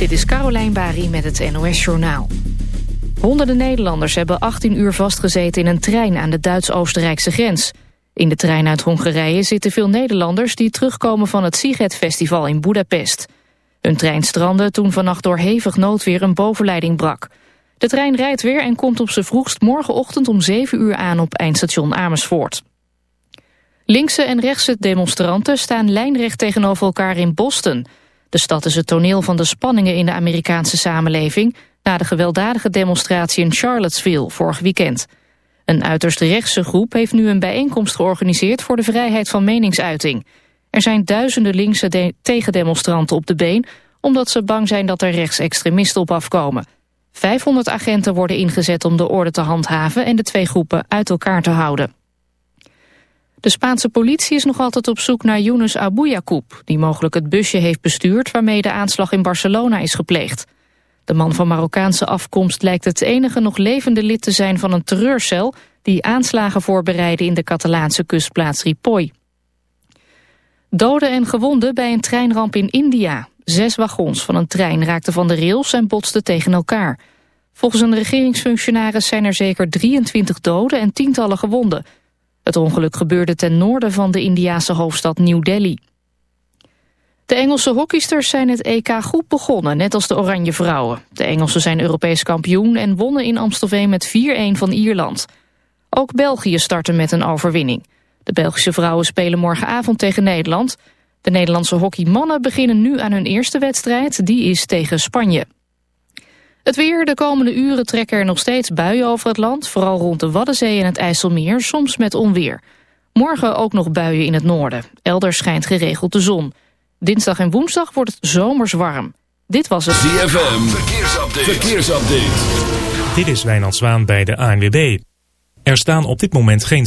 Dit is Carolijn Bari met het NOS Journaal. Honderden Nederlanders hebben 18 uur vastgezeten in een trein aan de Duits-Oostenrijkse grens. In de trein uit Hongarije zitten veel Nederlanders die terugkomen van het Siget-festival in Budapest. Hun trein strandde toen vannacht door hevig noodweer een bovenleiding brak. De trein rijdt weer en komt op z'n vroegst morgenochtend om 7 uur aan op eindstation Amersfoort. Linkse en rechtse demonstranten staan lijnrecht tegenover elkaar in Boston. De stad is het toneel van de spanningen in de Amerikaanse samenleving... na de gewelddadige demonstratie in Charlottesville vorig weekend. Een uiterst rechtse groep heeft nu een bijeenkomst georganiseerd... voor de vrijheid van meningsuiting. Er zijn duizenden linkse tegendemonstranten op de been... omdat ze bang zijn dat er rechtsextremisten op afkomen. 500 agenten worden ingezet om de orde te handhaven... en de twee groepen uit elkaar te houden. De Spaanse politie is nog altijd op zoek naar Yunus Abu die mogelijk het busje heeft bestuurd waarmee de aanslag in Barcelona is gepleegd. De man van Marokkaanse afkomst lijkt het enige nog levende lid te zijn van een terreurcel... die aanslagen voorbereidde in de Catalaanse kustplaats Ripoll. Doden en gewonden bij een treinramp in India. Zes wagons van een trein raakten van de rails en botsten tegen elkaar. Volgens een regeringsfunctionaris zijn er zeker 23 doden en tientallen gewonden... Het ongeluk gebeurde ten noorden van de Indiase hoofdstad New Delhi. De Engelse hockeysters zijn het EK goed begonnen, net als de Oranje Vrouwen. De Engelsen zijn Europees kampioen en wonnen in Amstelveen met 4-1 van Ierland. Ook België startte met een overwinning. De Belgische vrouwen spelen morgenavond tegen Nederland. De Nederlandse hockeymannen beginnen nu aan hun eerste wedstrijd. Die is tegen Spanje. Het weer, de komende uren trekken er nog steeds buien over het land... vooral rond de Waddenzee en het IJsselmeer, soms met onweer. Morgen ook nog buien in het noorden. Elders schijnt geregeld de zon. Dinsdag en woensdag wordt het zomers warm. Dit was het... ZFM, verkeersupdate. verkeersupdate. Dit is Wijnand Zwaan bij de ANWB. Er staan op dit moment geen...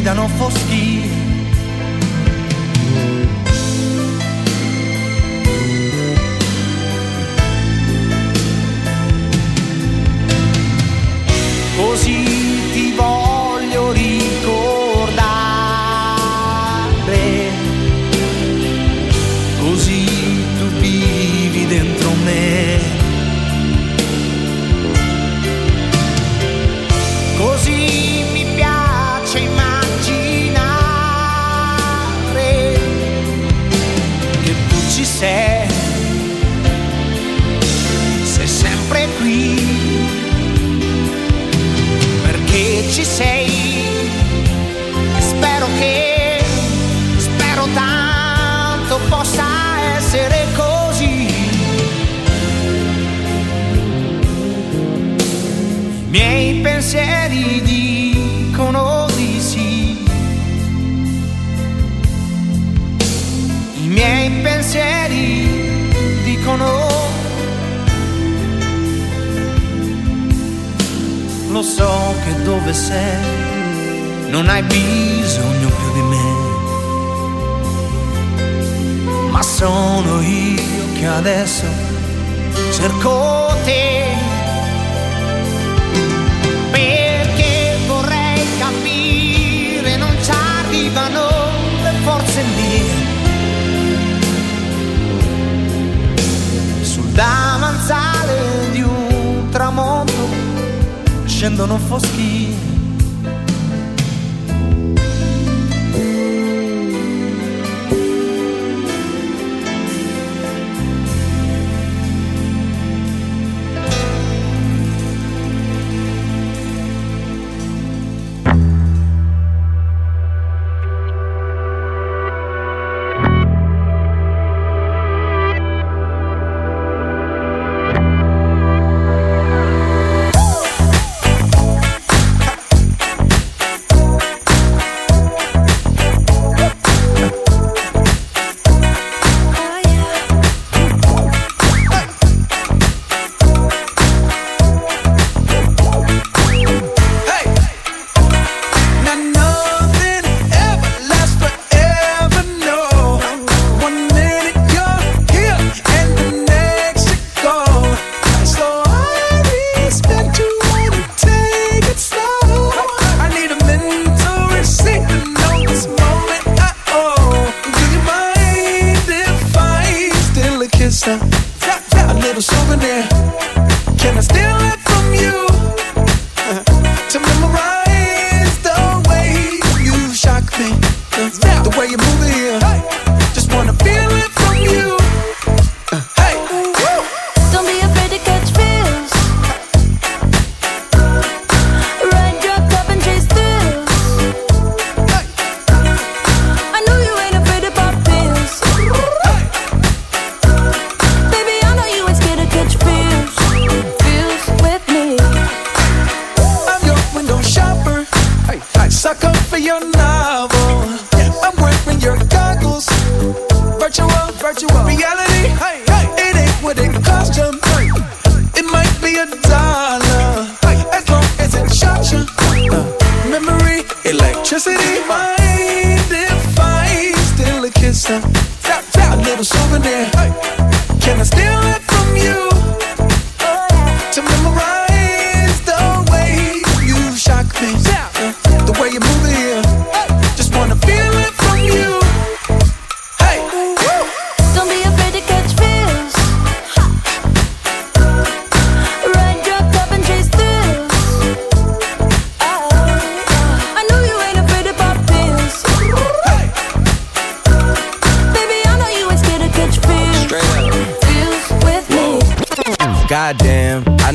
guidano foschi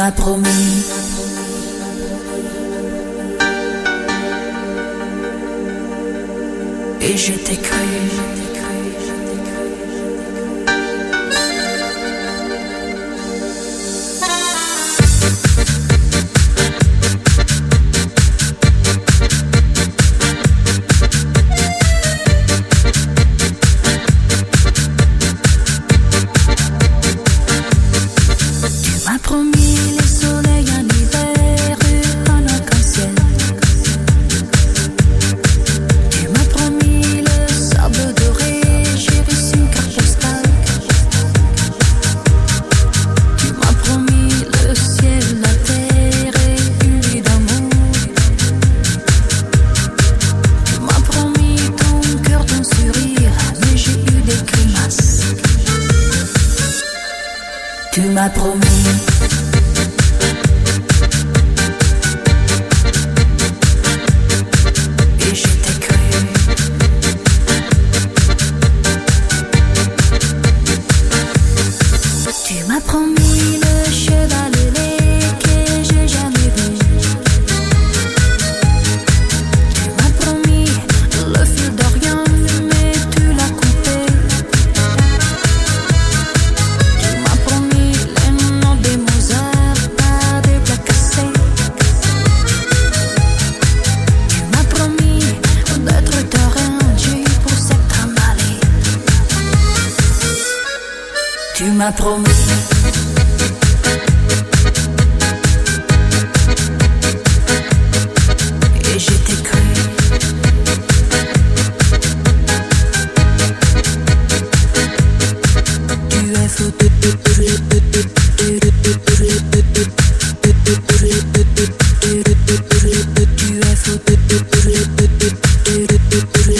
m'a promis. Ik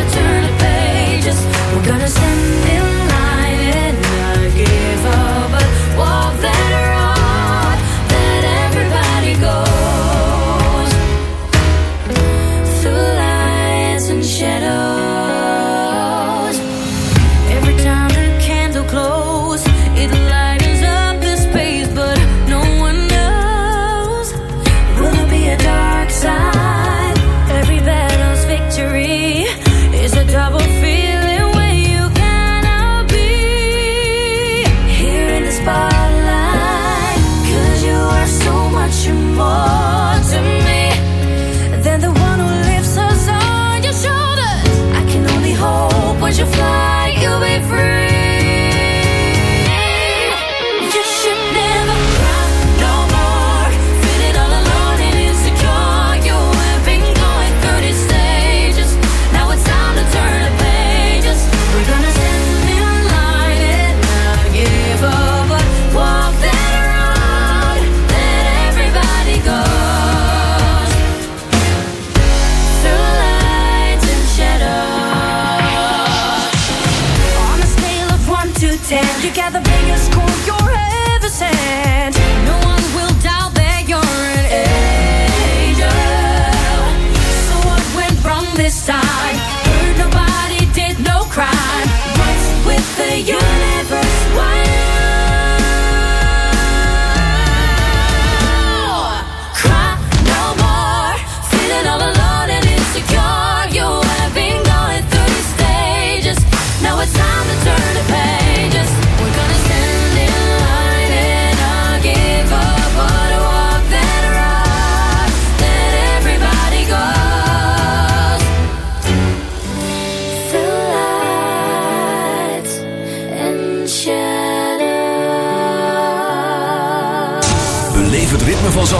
to turn the pages. We're gonna send in.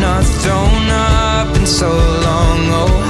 not thrown up in so long. Oh.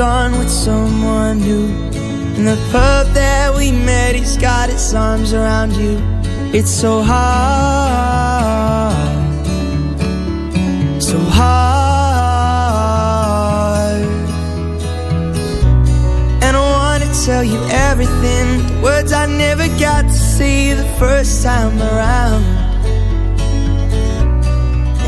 on with someone new. And the pub that we met, he's got his arms around you. It's so hard, so hard. And I wanna tell you everything, words I never got to say the first time around.